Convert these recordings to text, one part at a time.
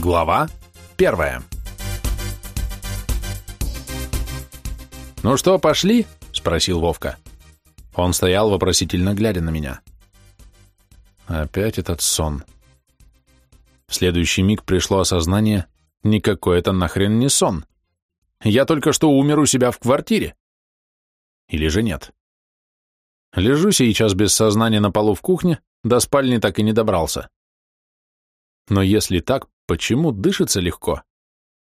Глава первая. «Ну что, пошли?» — спросил Вовка. Он стоял, вопросительно глядя на меня. Опять этот сон. В следующий миг пришло осознание, никакой это нахрен не сон. Я только что умер у себя в квартире. Или же нет? Лежу сейчас без сознания на полу в кухне, до спальни так и не добрался. Но если так, почему дышится легко?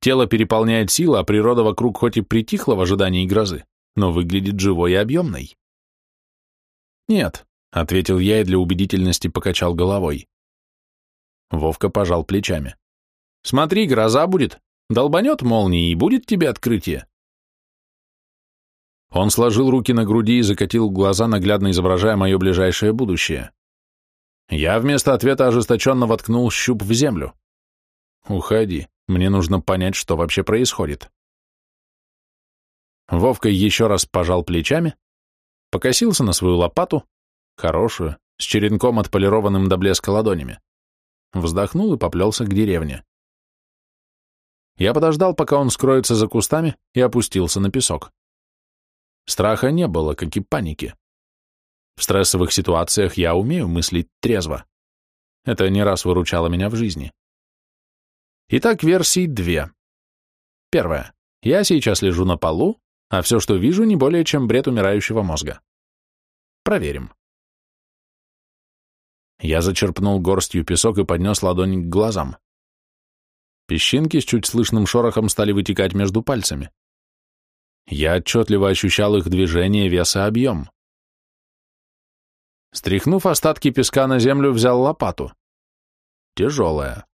Тело переполняет сила, а природа вокруг хоть и притихла в ожидании грозы, но выглядит живой и объемной. «Нет», — ответил я и для убедительности покачал головой. Вовка пожал плечами. «Смотри, гроза будет. Долбанет молнией, и будет тебе открытие». Он сложил руки на груди и закатил глаза, наглядно изображая мое ближайшее будущее. Я вместо ответа ожесточенно воткнул щуп в землю. «Уходи, мне нужно понять, что вообще происходит». Вовка еще раз пожал плечами, покосился на свою лопату, хорошую, с черенком отполированным до блеска ладонями, вздохнул и поплелся к деревне. Я подождал, пока он скроется за кустами, и опустился на песок. Страха не было, как и паники. В стрессовых ситуациях я умею мыслить трезво. Это не раз выручало меня в жизни. Итак, версий две. Первая. Я сейчас лежу на полу, а все, что вижу, не более чем бред умирающего мозга. Проверим. Я зачерпнул горстью песок и поднес ладонь к глазам. Песчинки с чуть слышным шорохом стали вытекать между пальцами. Я отчетливо ощущал их движение, вес и объем. Стряхнув остатки песка на землю, взял лопату. Тяжелая.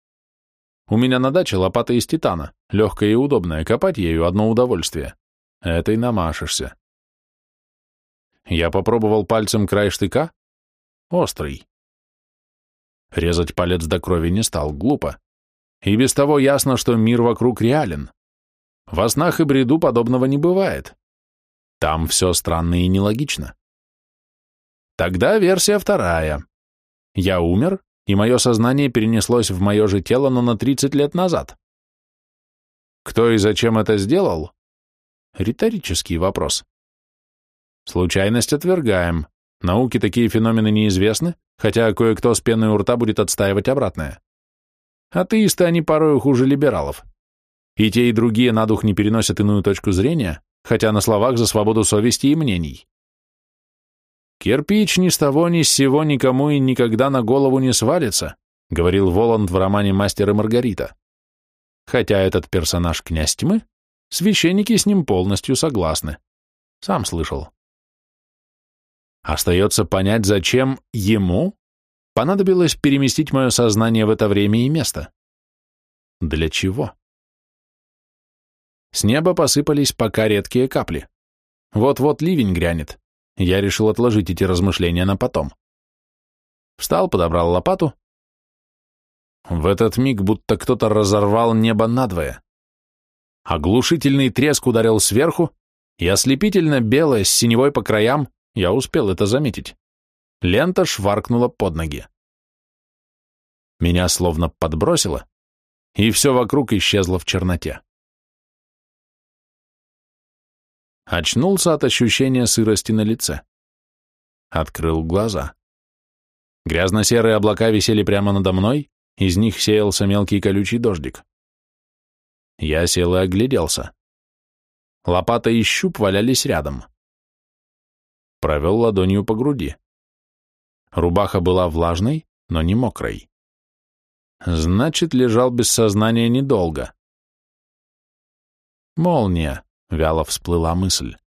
У меня на даче лопата из титана, легкая и удобная, копать ею одно удовольствие. Этой намашешься. Я попробовал пальцем край штыка. Острый. Резать палец до крови не стал, глупо. И без того ясно, что мир вокруг реален. Во снах и бреду подобного не бывает. Там все странно и нелогично. Тогда версия вторая. Я умер, и мое сознание перенеслось в мое же тело, но на 30 лет назад. Кто и зачем это сделал? Риторический вопрос. Случайность отвергаем. Науке такие феномены неизвестны, хотя кое-кто с пеной у рта будет отстаивать обратное. Атеисты они порою хуже либералов. И те, и другие на дух не переносят иную точку зрения, хотя на словах за свободу совести и мнений. «Кирпич ни с того ни с сего никому и никогда на голову не свалится», говорил Воланд в романе «Мастер и Маргарита». Хотя этот персонаж князь тьмы, священники с ним полностью согласны. Сам слышал. Остается понять, зачем ему понадобилось переместить мое сознание в это время и место. Для чего? С неба посыпались пока редкие капли. Вот-вот ливень грянет. Я решил отложить эти размышления на потом. Встал, подобрал лопату. В этот миг будто кто-то разорвал небо надвое. Оглушительный треск ударил сверху, и ослепительно белое с синевой по краям, я успел это заметить. Лента шваркнула под ноги. Меня словно подбросило, и все вокруг исчезло в черноте. Очнулся от ощущения сырости на лице. Открыл глаза. Грязно-серые облака висели прямо надо мной, из них сеялся мелкий колючий дождик. Я сел и огляделся. Лопата и щуп валялись рядом. Провел ладонью по груди. Рубаха была влажной, но не мокрой. Значит, лежал без сознания недолго. Молния. Вяло всплыла мысль.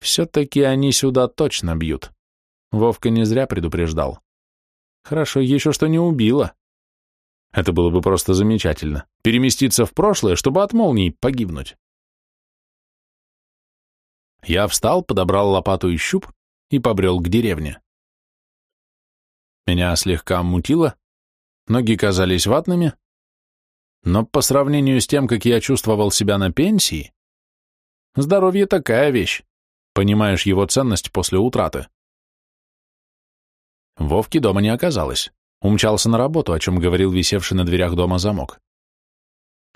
Все-таки они сюда точно бьют. Вовка не зря предупреждал. Хорошо еще, что не убило. Это было бы просто замечательно. Переместиться в прошлое, чтобы от молний погибнуть. Я встал, подобрал лопату и щуп и побрел к деревне. Меня слегка мутило, ноги казались ватными, но по сравнению с тем, как я чувствовал себя на пенсии, Здоровье такая вещь. Понимаешь его ценность после утраты. Вовки дома не оказалось. Умчался на работу, о чем говорил висевший на дверях дома замок.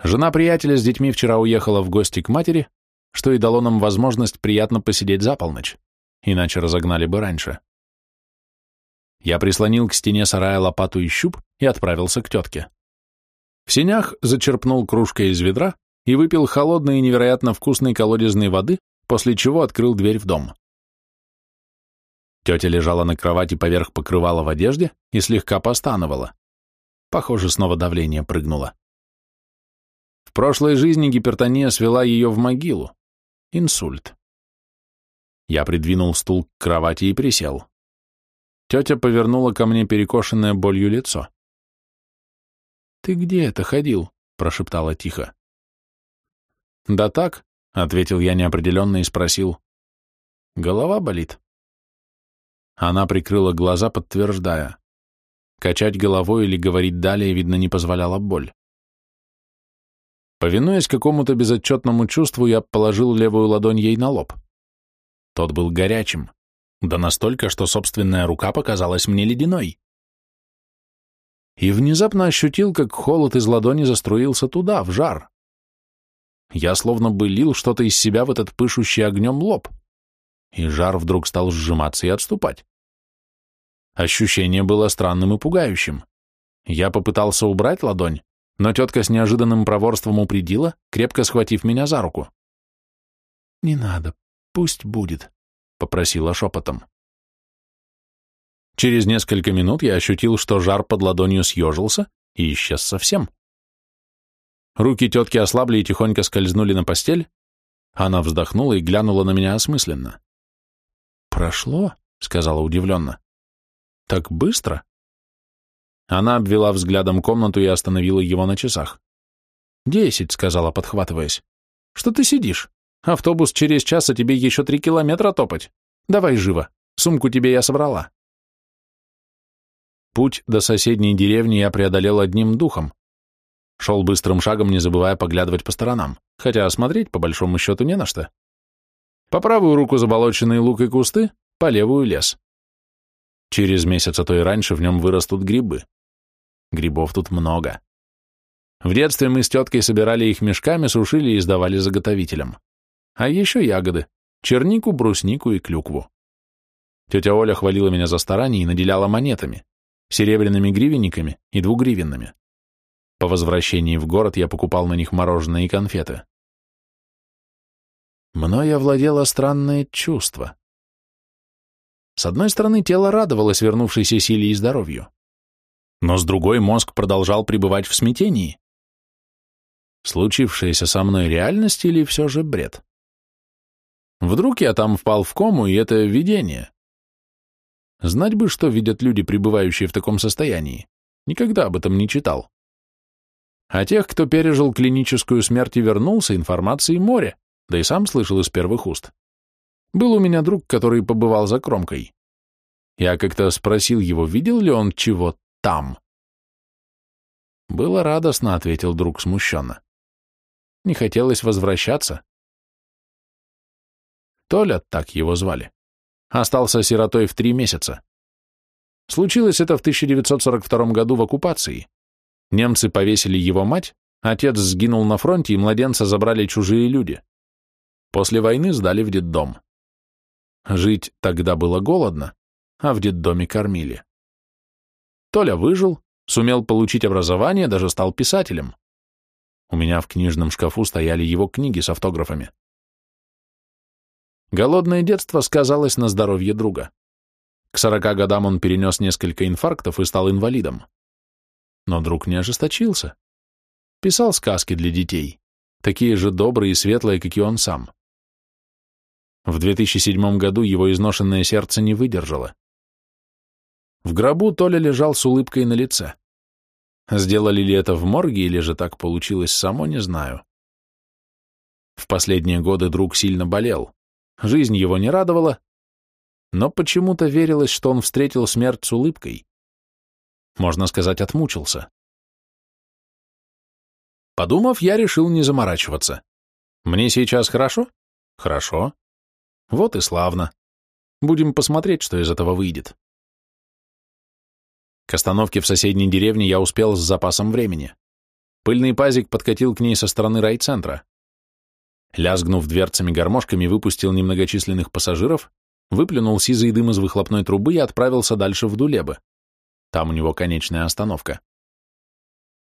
Жена приятеля с детьми вчера уехала в гости к матери, что и дало нам возможность приятно посидеть за полночь, иначе разогнали бы раньше. Я прислонил к стене сарая лопату и щуп и отправился к тетке. В сенях зачерпнул кружкой из ведра и выпил холодной и невероятно вкусной колодезной воды, после чего открыл дверь в дом. Тетя лежала на кровати поверх покрывала в одежде и слегка постановала. Похоже, снова давление прыгнуло. В прошлой жизни гипертония свела ее в могилу. Инсульт. Я придвинул стул к кровати и присел. Тетя повернула ко мне перекошенное болью лицо. «Ты где это ходил?» — прошептала тихо. «Да так», — ответил я неопределенно и спросил. «Голова болит?» Она прикрыла глаза, подтверждая. Качать головой или говорить далее, видно, не позволяла боль. Повинуясь какому-то безотчетному чувству, я положил левую ладонь ей на лоб. Тот был горячим, да настолько, что собственная рука показалась мне ледяной. И внезапно ощутил, как холод из ладони заструился туда, в жар. Я словно бы лил что-то из себя в этот пышущий огнем лоб, и жар вдруг стал сжиматься и отступать. Ощущение было странным и пугающим. Я попытался убрать ладонь, но тетка с неожиданным проворством упредила, крепко схватив меня за руку. «Не надо, пусть будет», — попросила шепотом. Через несколько минут я ощутил, что жар под ладонью съежился и исчез совсем. Руки тетки ослабли и тихонько скользнули на постель. Она вздохнула и глянула на меня осмысленно. «Прошло?» — сказала удивленно. «Так быстро?» Она обвела взглядом комнату и остановила его на часах. «Десять», — сказала, подхватываясь. «Что ты сидишь? Автобус через час, а тебе еще три километра топать. Давай живо, сумку тебе я собрала». Путь до соседней деревни я преодолел одним духом. Шел быстрым шагом, не забывая поглядывать по сторонам, хотя осмотреть, по большому счету, не на что. По правую руку заболоченные лук и кусты, по левую лес. Через месяц, а то и раньше, в нем вырастут грибы. Грибов тут много. В детстве мы с теткой собирали их мешками, сушили и сдавали заготовителям. А еще ягоды, чернику, бруснику и клюкву. Тетя Оля хвалила меня за старание и наделяла монетами, серебряными гривенниками и двугривенными. По возвращении в город я покупал на них мороженое и конфеты. Мною овладело странное чувство. С одной стороны, тело радовалось вернувшейся силе и здоровью но с другой мозг продолжал пребывать в смятении. Случившееся со мной реальность или все же бред? Вдруг я там впал в кому, и это видение? Знать бы, что видят люди, пребывающие в таком состоянии. Никогда об этом не читал. А тех, кто пережил клиническую смерть и вернулся, информации море, да и сам слышал из первых уст. Был у меня друг, который побывал за кромкой. Я как-то спросил его, видел ли он чего там. Было радостно, ответил друг смущенно. Не хотелось возвращаться. Толя, так его звали, остался сиротой в три месяца. Случилось это в 1942 году в оккупации. Немцы повесили его мать, отец сгинул на фронте, и младенца забрали чужие люди. После войны сдали в детдом. Жить тогда было голодно, а в детдоме кормили. Толя выжил, сумел получить образование, даже стал писателем. У меня в книжном шкафу стояли его книги с автографами. Голодное детство сказалось на здоровье друга. К сорока годам он перенес несколько инфарктов и стал инвалидом. Но друг не ожесточился. Писал сказки для детей, такие же добрые и светлые, как и он сам. В 2007 году его изношенное сердце не выдержало. В гробу Толя лежал с улыбкой на лице. Сделали ли это в морге или же так получилось само, не знаю. В последние годы друг сильно болел. Жизнь его не радовала, но почему-то верилось, что он встретил смерть с улыбкой. Можно сказать, отмучился. Подумав, я решил не заморачиваться. Мне сейчас хорошо? Хорошо. Вот и славно. Будем посмотреть, что из этого выйдет. К остановке в соседней деревне я успел с запасом времени. Пыльный пазик подкатил к ней со стороны райцентра. Лязгнув дверцами-гармошками, выпустил немногочисленных пассажиров, выплюнул сизый дым из выхлопной трубы и отправился дальше в Дулебы. Там у него конечная остановка.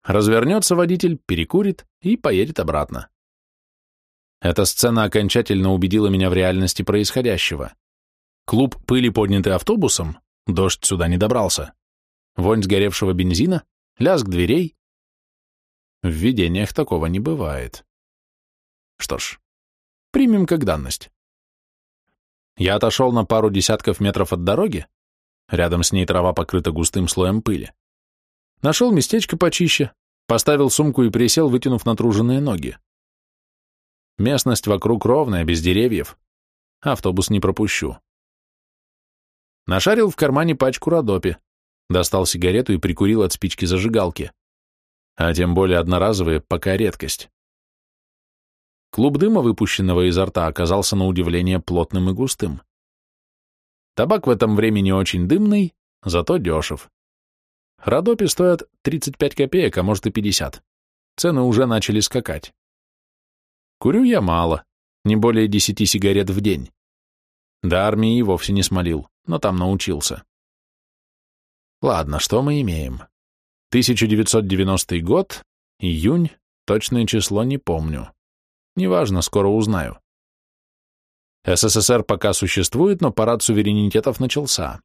Развернется водитель, перекурит и поедет обратно. Эта сцена окончательно убедила меня в реальности происходящего. Клуб пыли, поднятый автобусом, дождь сюда не добрался. Вонь сгоревшего бензина, лязг дверей. В видениях такого не бывает. Что ж, примем как данность. Я отошел на пару десятков метров от дороги, рядом с ней трава покрыта густым слоем пыли. Нашел местечко почище, поставил сумку и присел, вытянув натруженные ноги. Местность вокруг ровная, без деревьев. Автобус не пропущу. Нашарил в кармане пачку Родопи, достал сигарету и прикурил от спички зажигалки. А тем более одноразовые, пока редкость. Клуб дыма, выпущенного изо рта, оказался на удивление плотным и густым. Табак в этом времени очень дымный, зато дешев. Родопи стоят 35 копеек, а может и 50. Цены уже начали скакать. Курю я мало, не более 10 сигарет в день. До армии и вовсе не смолил, но там научился. Ладно, что мы имеем? 1990 год, июнь, точное число не помню. Неважно, скоро узнаю. СССР пока существует, но парад суверенитетов начался.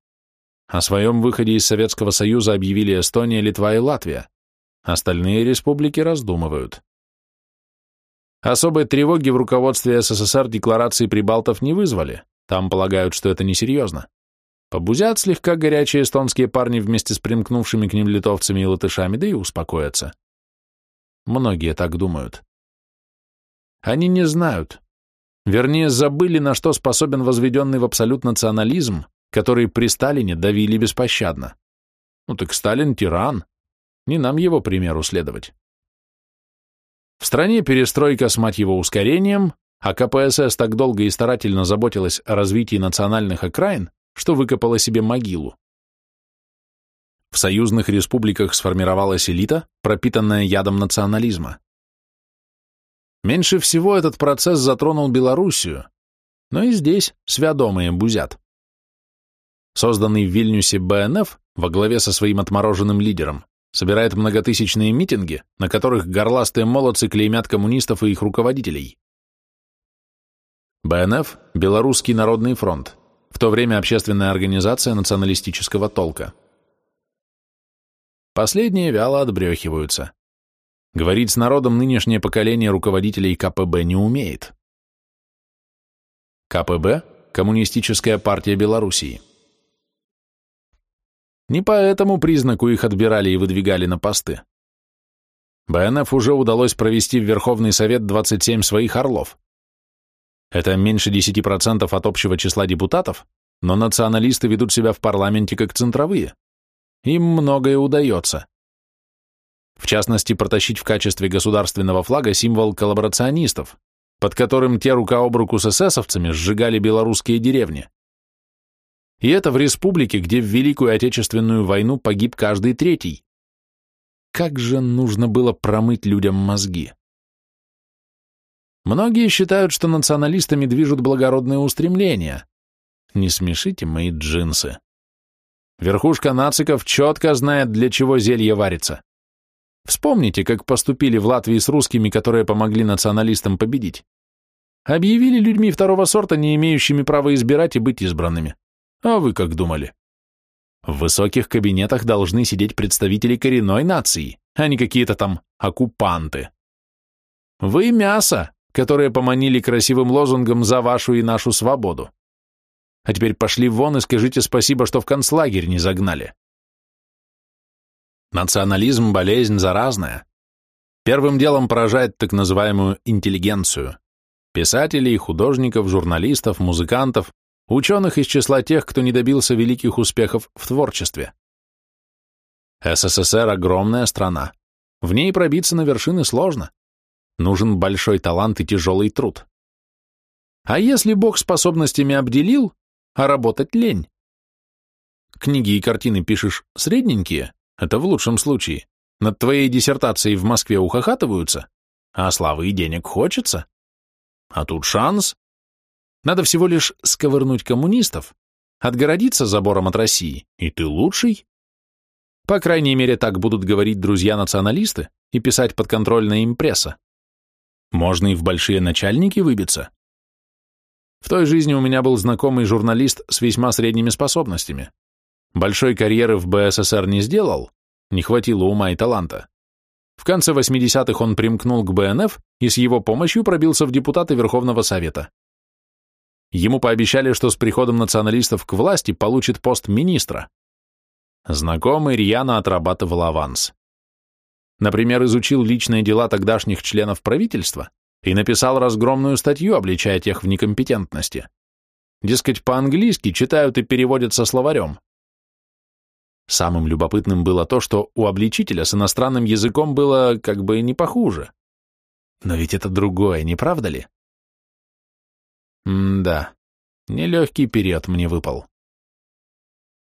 О своем выходе из Советского Союза объявили Эстония, Литва и Латвия. Остальные республики раздумывают. Особой тревоги в руководстве СССР декларации прибалтов не вызвали, там полагают, что это несерьезно. Побузят слегка горячие эстонские парни вместе с примкнувшими к ним литовцами и латышами, да и успокоятся. Многие так думают. Они не знают, вернее, забыли, на что способен возведенный в абсолют национализм, который при Сталине давили беспощадно. Ну так Сталин тиран, не нам его примеру следовать. В стране перестройка с мать его ускорением, а КПСС так долго и старательно заботилась о развитии национальных окраин, что выкопала себе могилу. В союзных республиках сформировалась элита, пропитанная ядом национализма. Меньше всего этот процесс затронул Белоруссию, но и здесь свядомые бузят. Созданный в Вильнюсе БНФ во главе со своим отмороженным лидером собирает многотысячные митинги, на которых горластые молодцы клеймят коммунистов и их руководителей. БНФ – Белорусский народный фронт, в то время общественная организация националистического толка. Последние вяло отбрехиваются. Говорить с народом нынешнее поколение руководителей КПБ не умеет. КПБ – Коммунистическая партия Белоруссии. Не по этому признаку их отбирали и выдвигали на посты. БНФ уже удалось провести в Верховный Совет 27 своих орлов. Это меньше 10% от общего числа депутатов, но националисты ведут себя в парламенте как центровые. Им многое удается. В частности, протащить в качестве государственного флага символ коллаборационистов, под которым те рука об руку с эсэсовцами сжигали белорусские деревни. И это в республике, где в Великую Отечественную войну погиб каждый третий. Как же нужно было промыть людям мозги. Многие считают, что националистами движут благородные устремления. Не смешите мои джинсы. Верхушка нациков четко знает, для чего зелье варится. Вспомните, как поступили в Латвии с русскими, которые помогли националистам победить. Объявили людьми второго сорта, не имеющими права избирать и быть избранными. А вы как думали? В высоких кабинетах должны сидеть представители коренной нации, а не какие-то там оккупанты. Вы мясо, которые поманили красивым лозунгом «За вашу и нашу свободу». А теперь пошли вон и скажите спасибо, что в концлагерь не загнали. Национализм – болезнь заразная. Первым делом поражает так называемую интеллигенцию. Писателей, художников, журналистов, музыкантов, ученых из числа тех, кто не добился великих успехов в творчестве. СССР – огромная страна. В ней пробиться на вершины сложно. Нужен большой талант и тяжелый труд. А если Бог способностями обделил, а работать лень? книги и картины пишешь средненькие, это в лучшем случае, над твоей диссертацией в Москве ухахатываются, а славы и денег хочется. А тут шанс. Надо всего лишь сковырнуть коммунистов, отгородиться забором от России, и ты лучший. По крайней мере, так будут говорить друзья-националисты и писать подконтрольная им пресса. Можно и в большие начальники выбиться. В той жизни у меня был знакомый журналист с весьма средними способностями. Большой карьеры в БССР не сделал, не хватило ума и таланта. В конце 80-х он примкнул к БНФ и с его помощью пробился в депутаты Верховного Совета. Ему пообещали, что с приходом националистов к власти получит пост министра. Знакомый рьяно отрабатывал аванс. Например, изучил личные дела тогдашних членов правительства и написал разгромную статью, обличая тех в некомпетентности. Дескать, по-английски читают и переводят со словарем. Самым любопытным было то, что у обличителя с иностранным языком было как бы не похуже. Но ведь это другое, не правда ли? М-да, нелегкий период мне выпал.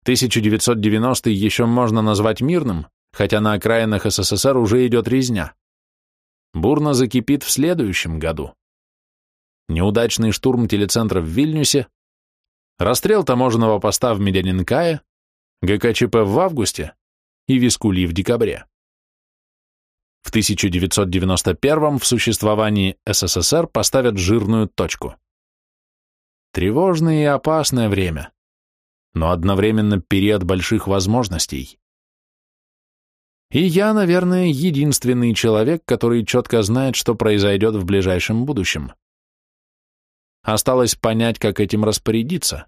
1990 еще можно назвать мирным, хотя на окраинах СССР уже идет резня. Бурно закипит в следующем году. Неудачный штурм телецентра в Вильнюсе, расстрел таможенного поста в Медянинкае, ГКЧП в августе и Вискули в декабре. В 1991 в существовании СССР поставят жирную точку. Тревожное и опасное время но одновременно период больших возможностей. И я, наверное, единственный человек, который четко знает, что произойдет в ближайшем будущем. Осталось понять, как этим распорядиться.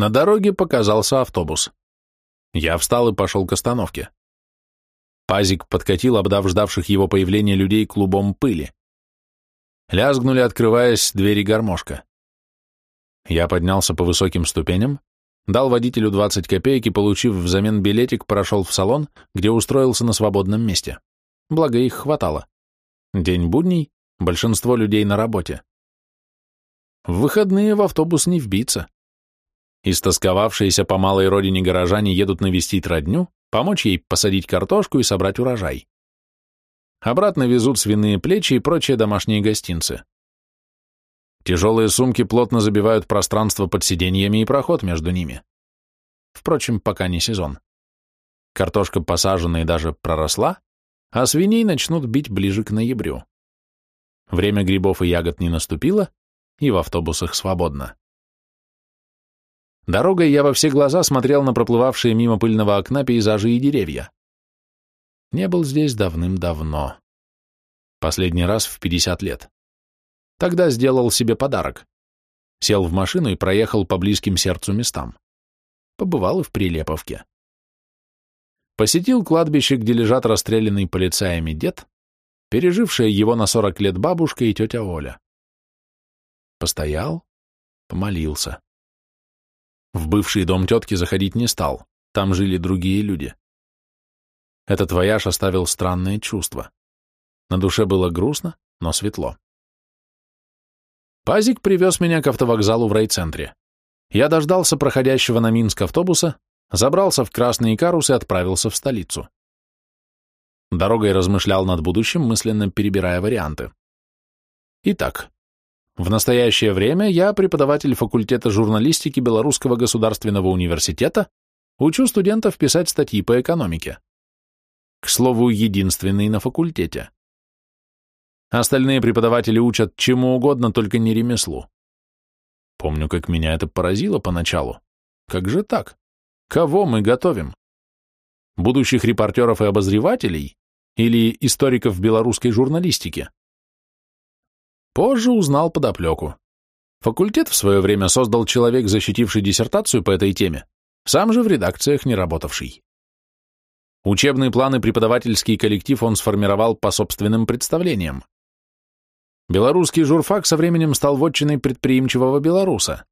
На дороге показался автобус. Я встал и пошел к остановке. Пазик подкатил, обдав ждавших его появления людей клубом пыли. Лязгнули, открываясь, двери гармошка. Я поднялся по высоким ступеням, дал водителю 20 копеек и, получив взамен билетик, прошел в салон, где устроился на свободном месте. Благо их хватало. День будний, большинство людей на работе. В выходные в автобус не вбиться. Истосковавшиеся по малой родине горожане едут навестить родню, помочь ей посадить картошку и собрать урожай. Обратно везут свиные плечи и прочие домашние гостинцы. Тяжелые сумки плотно забивают пространство под сиденьями и проход между ними. Впрочем, пока не сезон. Картошка посажена и даже проросла, а свиней начнут бить ближе к ноябрю. Время грибов и ягод не наступило, и в автобусах свободно. Дорогой я во все глаза смотрел на проплывавшие мимо пыльного окна пейзажи и деревья. Не был здесь давным-давно. Последний раз в 50 лет. Тогда сделал себе подарок. Сел в машину и проехал по близким сердцу местам. Побывал и в Прилеповке. Посетил кладбище, где лежат расстрелянный полицаями дед, пережившая его на сорок лет бабушка и тетя Оля. Постоял, помолился. В бывший дом тетки заходить не стал, там жили другие люди. Этот вояж оставил странное чувство. На душе было грустно, но светло. Пазик привез меня к автовокзалу в райцентре. Я дождался проходящего на Минск автобуса, забрался в красный карус и отправился в столицу. Дорогой размышлял над будущим, мысленно перебирая варианты. Итак, в настоящее время я преподаватель факультета журналистики Белорусского государственного университета, учу студентов писать статьи по экономике. К слову, единственный на факультете. Остальные преподаватели учат чему угодно, только не ремеслу. Помню, как меня это поразило поначалу. Как же так? Кого мы готовим? Будущих репортеров и обозревателей? Или историков белорусской журналистики? Позже узнал подоплеку. Факультет в свое время создал человек, защитивший диссертацию по этой теме, сам же в редакциях не работавший. Учебные планы преподавательский коллектив он сформировал по собственным представлениям. Белорусский журфак со временем стал вотчиной предприимчивого белоруса.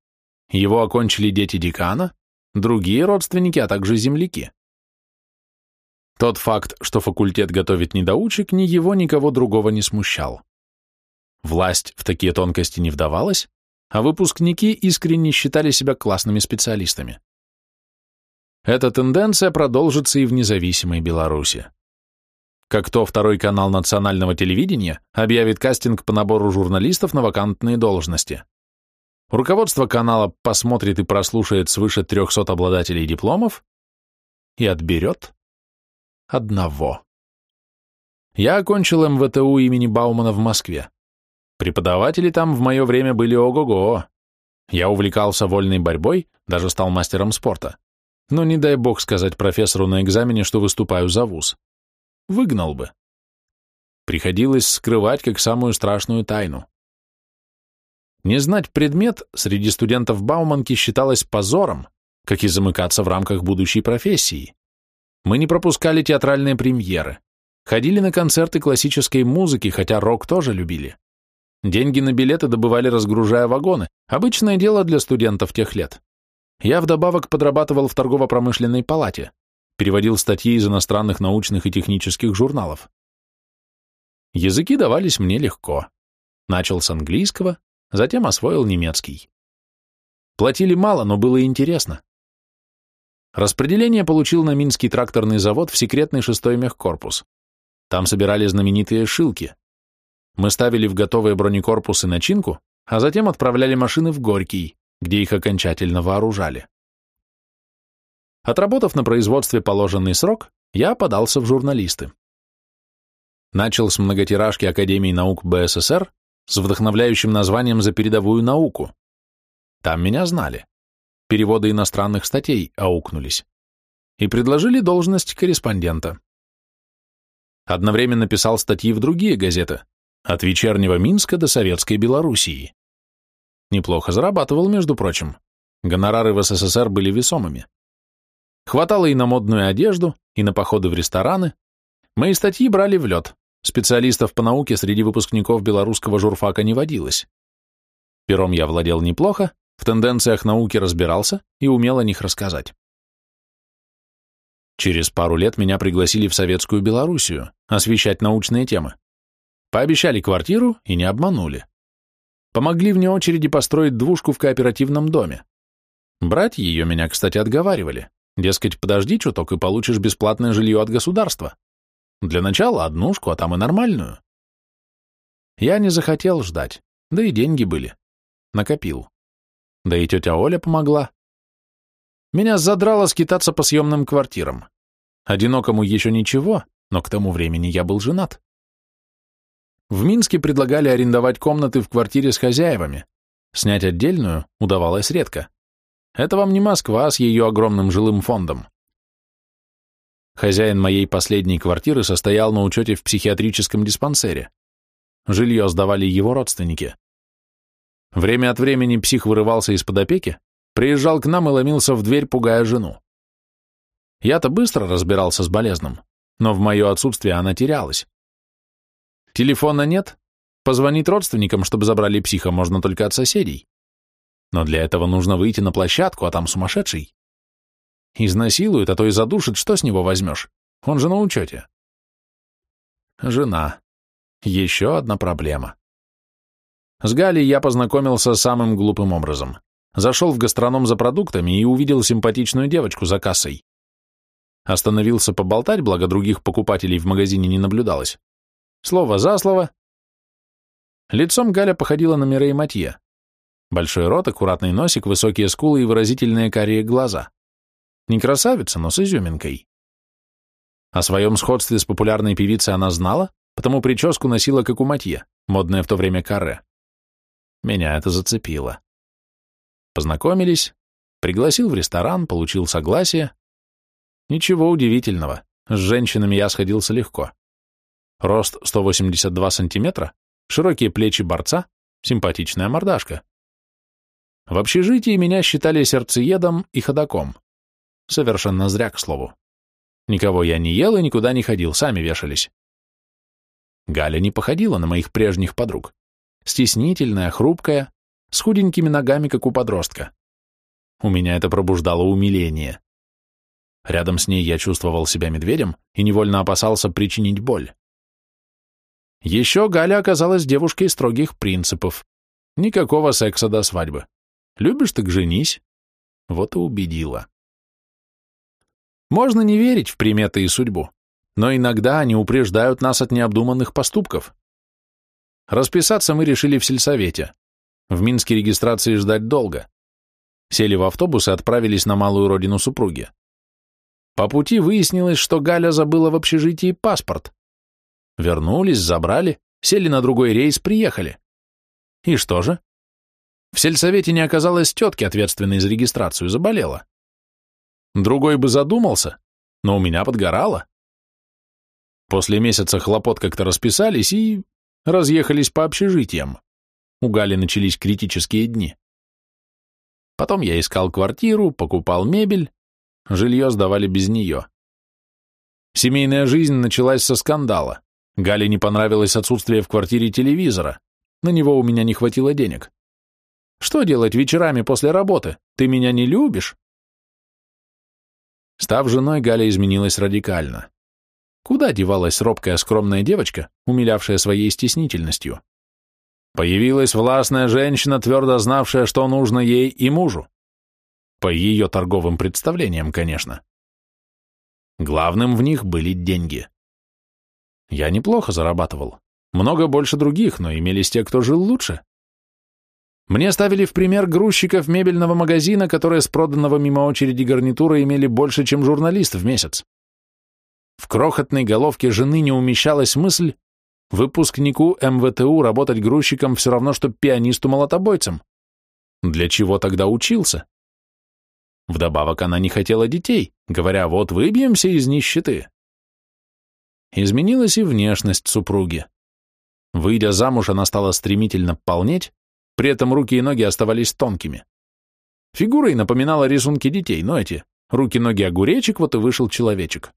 Его окончили дети декана, другие родственники, а также земляки. Тот факт, что факультет готовит недоучек, ни его, никого другого не смущал. Власть в такие тонкости не вдавалась, а выпускники искренне считали себя классными специалистами. Эта тенденция продолжится и в независимой Беларуси. Как то второй канал национального телевидения объявит кастинг по набору журналистов на вакантные должности. Руководство канала посмотрит и прослушает свыше 300 обладателей дипломов и отберет одного. Я окончил МВТУ имени Баумана в Москве. Преподаватели там в мое время были ого-го. Я увлекался вольной борьбой, даже стал мастером спорта. Но не дай бог сказать профессору на экзамене, что выступаю за вуз. Выгнал бы. Приходилось скрывать как самую страшную тайну. Не знать предмет среди студентов Бауманки считалось позором, как и замыкаться в рамках будущей профессии. Мы не пропускали театральные премьеры, ходили на концерты классической музыки, хотя рок тоже любили. Деньги на билеты добывали, разгружая вагоны, обычное дело для студентов тех лет. Я вдобавок подрабатывал в торгово-промышленной палате, переводил статьи из иностранных научных и технических журналов. Языки давались мне легко. Начал с английского, затем освоил немецкий. Платили мало, но было интересно. Распределение получил на Минский тракторный завод в секретный шестой мехкорпус. Там собирали знаменитые шилки. Мы ставили в готовые бронекорпусы начинку, а затем отправляли машины в Горький, где их окончательно вооружали. Отработав на производстве положенный срок, я подался в журналисты. Начал с многотиражки Академии наук БССР с вдохновляющим названием «За передовую науку». Там меня знали. Переводы иностранных статей аукнулись. И предложили должность корреспондента. Одновременно писал статьи в другие газеты, от вечернего Минска до советской Белоруссии. Неплохо зарабатывал, между прочим. Гонорары в СССР были весомыми. Хватало и на модную одежду, и на походы в рестораны. Мои статьи брали в лед. Специалистов по науке среди выпускников белорусского журфака не водилось. Пером я владел неплохо, в тенденциях науки разбирался и умел о них рассказать. Через пару лет меня пригласили в советскую Белоруссию освещать научные темы. Пообещали квартиру и не обманули. Помогли вне очереди построить двушку в кооперативном доме. Брать ее меня, кстати, отговаривали. Дескать, подожди чуток и получишь бесплатное жилье от государства. Для начала однушку, а там и нормальную. Я не захотел ждать, да и деньги были. Накопил. Да и тетя Оля помогла. Меня задрало скитаться по съемным квартирам. Одинокому еще ничего, но к тому времени я был женат. В Минске предлагали арендовать комнаты в квартире с хозяевами. Снять отдельную удавалось редко. Это вам не Москва с ее огромным жилым фондом. Хозяин моей последней квартиры состоял на учете в психиатрическом диспансере. Жилье сдавали его родственники. Время от времени псих вырывался из-под опеки, приезжал к нам и ломился в дверь, пугая жену. Я-то быстро разбирался с болезным, но в мое отсутствие она терялась. Телефона нет, позвонить родственникам, чтобы забрали психа, можно только от соседей. Но для этого нужно выйти на площадку, а там сумасшедший. Изнасилует, а то и задушит, что с него возьмешь? Он же на учете. Жена. Еще одна проблема. С Галей я познакомился самым глупым образом. Зашел в гастроном за продуктами и увидел симпатичную девочку за кассой. Остановился поболтать, благо других покупателей в магазине не наблюдалось. Слово за слово. Лицом Галя походила на Мирей Матье. Большой рот, аккуратный носик, высокие скулы и выразительные карие глаза. Не красавица, но с изюминкой. О своем сходстве с популярной певицей она знала, потому прическу носила как у Матье, модная в то время каре. Меня это зацепило. Познакомились, пригласил в ресторан, получил согласие. Ничего удивительного, с женщинами я сходился легко. Рост 182 сантиметра, широкие плечи борца, симпатичная мордашка. В общежитии меня считали сердцеедом и ходаком. Совершенно зря, к слову. Никого я не ел и никуда не ходил, сами вешались. Галя не походила на моих прежних подруг. Стеснительная, хрупкая, с худенькими ногами, как у подростка. У меня это пробуждало умиление. Рядом с ней я чувствовал себя медведем и невольно опасался причинить боль. Еще Галя оказалась девушкой строгих принципов. Никакого секса до свадьбы. Любишь, так женись. Вот и убедила. Можно не верить в приметы и судьбу, но иногда они упреждают нас от необдуманных поступков. Расписаться мы решили в сельсовете. В Минске регистрации ждать долго. Сели в автобус и отправились на малую родину супруги. По пути выяснилось, что Галя забыла в общежитии паспорт. Вернулись, забрали, сели на другой рейс, приехали. И что же? В сельсовете не оказалось тетки, ответственной за регистрацию, заболела. Другой бы задумался, но у меня подгорало. После месяца хлопот как-то расписались и разъехались по общежитиям. У Гали начались критические дни. Потом я искал квартиру, покупал мебель, жилье сдавали без нее. Семейная жизнь началась со скандала. Гале не понравилось отсутствие в квартире телевизора. На него у меня не хватило денег. Что делать вечерами после работы? Ты меня не любишь? Став женой, Галя изменилась радикально. Куда девалась робкая скромная девочка, умилявшая своей стеснительностью? Появилась властная женщина, твердо знавшая, что нужно ей и мужу. По ее торговым представлениям, конечно. Главным в них были деньги. Я неплохо зарабатывал. Много больше других, но имелись те, кто жил лучше. Мне ставили в пример грузчиков мебельного магазина, которые с проданного мимо очереди гарнитура имели больше, чем журналист в месяц. В крохотной головке жены не умещалась мысль выпускнику МВТУ работать грузчиком все равно, что пианисту-молотобойцем. Для чего тогда учился? Вдобавок она не хотела детей, говоря, вот выбьемся из нищеты. Изменилась и внешность супруги. Выйдя замуж, она стала стремительно полнеть, при этом руки и ноги оставались тонкими. Фигурой напоминала рисунки детей, но эти руки-ноги огуречек, вот и вышел человечек.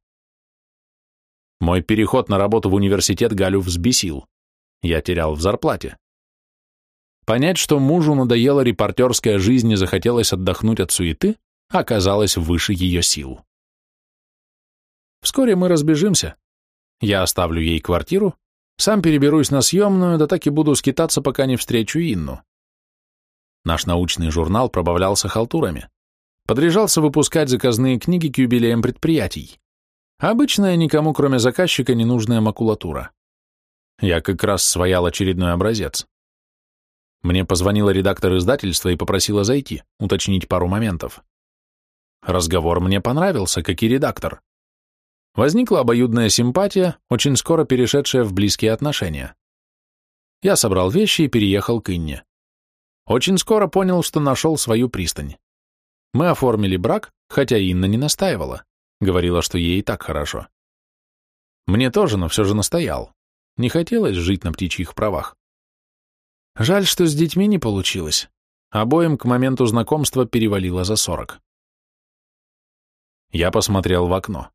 Мой переход на работу в университет Галю взбесил. Я терял в зарплате. Понять, что мужу надоела репортерская жизнь и захотелось отдохнуть от суеты, оказалось выше ее сил. Вскоре мы разбежимся. Я оставлю ей квартиру, сам переберусь на съемную, да так и буду скитаться, пока не встречу Инну. Наш научный журнал пробавлялся халтурами. Подряжался выпускать заказные книги к юбилеям предприятий. Обычная, никому, кроме заказчика, ненужная макулатура. Я как раз своял очередной образец. Мне позвонила редактор издательства и попросила зайти, уточнить пару моментов. Разговор мне понравился, как и редактор. Возникла обоюдная симпатия, очень скоро перешедшая в близкие отношения. Я собрал вещи и переехал к Инне. Очень скоро понял, что нашел свою пристань. Мы оформили брак, хотя Инна не настаивала. Говорила, что ей и так хорошо. Мне тоже, но все же настоял. Не хотелось жить на птичьих правах. Жаль, что с детьми не получилось. Обоим к моменту знакомства перевалило за сорок. Я посмотрел в окно.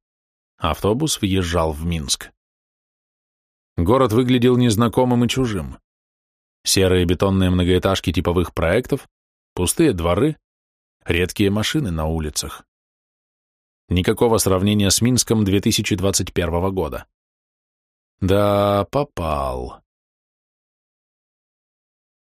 Автобус въезжал в Минск. Город выглядел незнакомым и чужим. Серые бетонные многоэтажки типовых проектов, пустые дворы, редкие машины на улицах. Никакого сравнения с Минском 2021 года. Да, попал.